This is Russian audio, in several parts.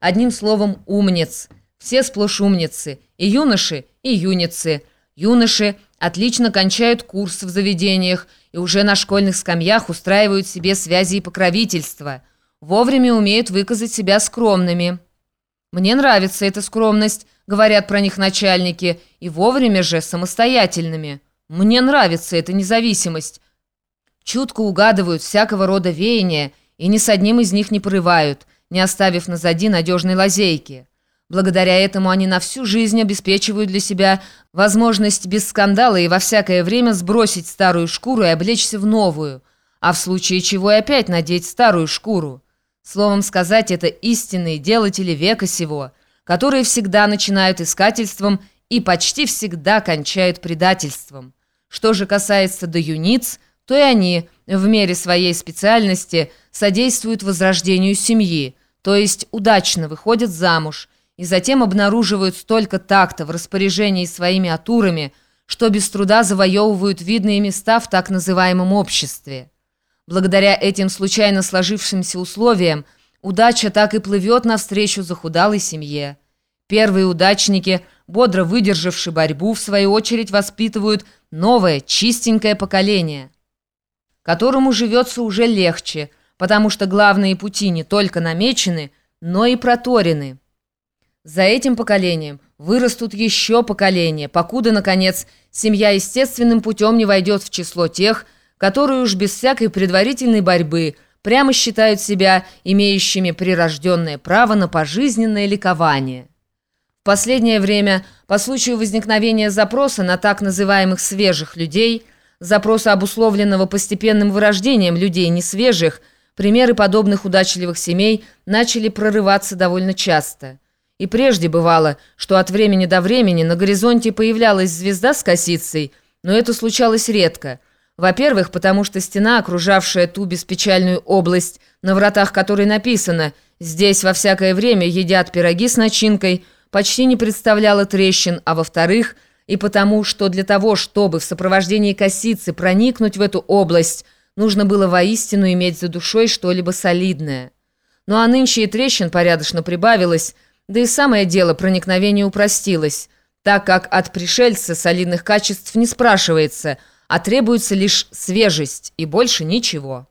Одним словом, умниц. Все сплошь умницы. И юноши, и юницы. Юноши отлично кончают курс в заведениях и уже на школьных скамьях устраивают себе связи и покровительства. Вовремя умеют выказать себя скромными. «Мне нравится эта скромность», — говорят про них начальники, и вовремя же самостоятельными. «Мне нравится эта независимость». Чутко угадывают всякого рода веяния и ни с одним из них не порывают, не оставив назади надежной лазейки. Благодаря этому они на всю жизнь обеспечивают для себя возможность без скандала и во всякое время сбросить старую шкуру и облечься в новую, а в случае чего и опять надеть старую шкуру. Словом сказать, это истинные делатели века сего, которые всегда начинают искательством и почти всегда кончают предательством. Что же касается до юниц, то и они в мере своей специальности содействуют возрождению семьи, то есть удачно выходят замуж – и затем обнаруживают столько такта в распоряжении своими атурами, что без труда завоевывают видные места в так называемом обществе. Благодаря этим случайно сложившимся условиям удача так и плывет навстречу захудалой семье. Первые удачники, бодро выдержавшие борьбу, в свою очередь воспитывают новое, чистенькое поколение, которому живется уже легче, потому что главные пути не только намечены, но и проторены. За этим поколением вырастут еще поколения, покуда, наконец, семья естественным путем не войдет в число тех, которые уж без всякой предварительной борьбы прямо считают себя имеющими прирожденное право на пожизненное ликование. В последнее время, по случаю возникновения запроса на так называемых «свежих людей», запроса, обусловленного постепенным вырождением людей несвежих, примеры подобных удачливых семей начали прорываться довольно часто – и прежде бывало, что от времени до времени на горизонте появлялась звезда с косицей, но это случалось редко. Во-первых, потому что стена, окружавшая ту беспечальную область, на вратах которой написано «Здесь во всякое время едят пироги с начинкой», почти не представляла трещин, а во-вторых, и потому, что для того, чтобы в сопровождении косицы проникнуть в эту область, нужно было воистину иметь за душой что-либо солидное. Ну а нынче и трещин порядочно прибавилось – да и самое дело проникновения упростилось, так как от пришельца солидных качеств не спрашивается, а требуется лишь свежесть и больше ничего.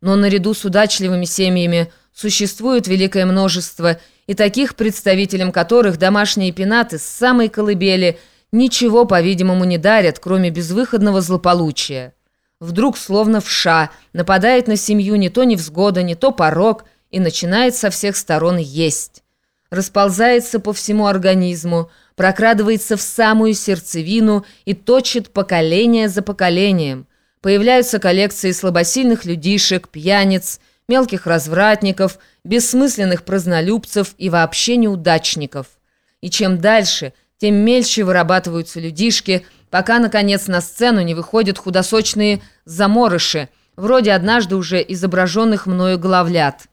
Но наряду с удачливыми семьями существует великое множество и таких, представителям которых домашние пенаты с самой колыбели ничего, по-видимому, не дарят, кроме безвыходного злополучия. Вдруг, словно вша, нападает на семью не то невзгода, не то порог и начинает со всех сторон есть расползается по всему организму, прокрадывается в самую сердцевину и точит поколение за поколением. Появляются коллекции слабосильных людишек, пьяниц, мелких развратников, бессмысленных празднолюбцев и вообще неудачников. И чем дальше, тем мельче вырабатываются людишки, пока, наконец, на сцену не выходят худосочные заморыши, вроде однажды уже изображенных мною головлят.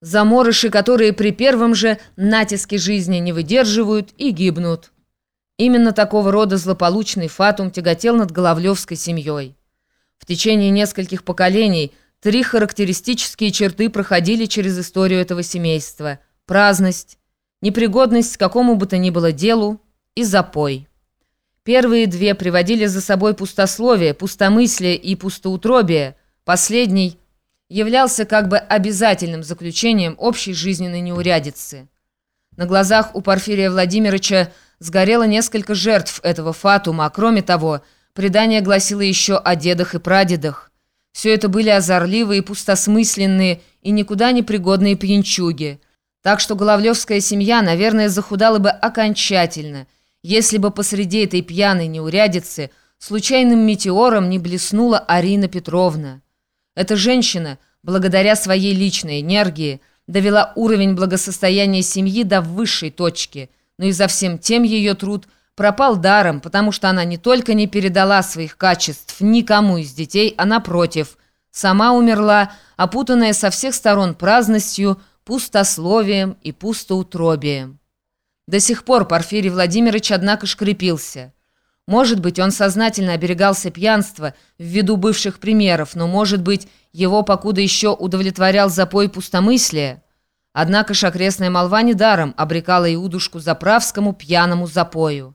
Заморыши, которые при первом же натиске жизни не выдерживают и гибнут. Именно такого рода злополучный фатум тяготел над Головлевской семьей. В течение нескольких поколений три характеристические черты проходили через историю этого семейства. Праздность, непригодность к какому бы то ни было делу и запой. Первые две приводили за собой пустословие, пустомыслие и пустоутробие, последний – являлся как бы обязательным заключением общей жизненной неурядицы. На глазах у Порфирия Владимировича сгорело несколько жертв этого фатума, а кроме того, предание гласило еще о дедах и прадедах. Все это были озорливые, пустосмысленные и никуда не пригодные пьянчуги. Так что Головлевская семья, наверное, захудала бы окончательно, если бы посреди этой пьяной неурядицы случайным метеором не блеснула Арина Петровна. Эта женщина, благодаря своей личной энергии, довела уровень благосостояния семьи до высшей точки, но и за всем тем ее труд пропал даром, потому что она не только не передала своих качеств никому из детей, а напротив, сама умерла, опутанная со всех сторон праздностью, пустословием и пустоутробием. До сих пор Порфирий Владимирович, однако, шкрепился – может быть, он сознательно оберегался пьянства ввиду бывших примеров, но, может быть, его покуда еще удовлетворял запой пустомыслия. Однако ж окрестная молва недаром обрекала Иудушку заправскому пьяному запою.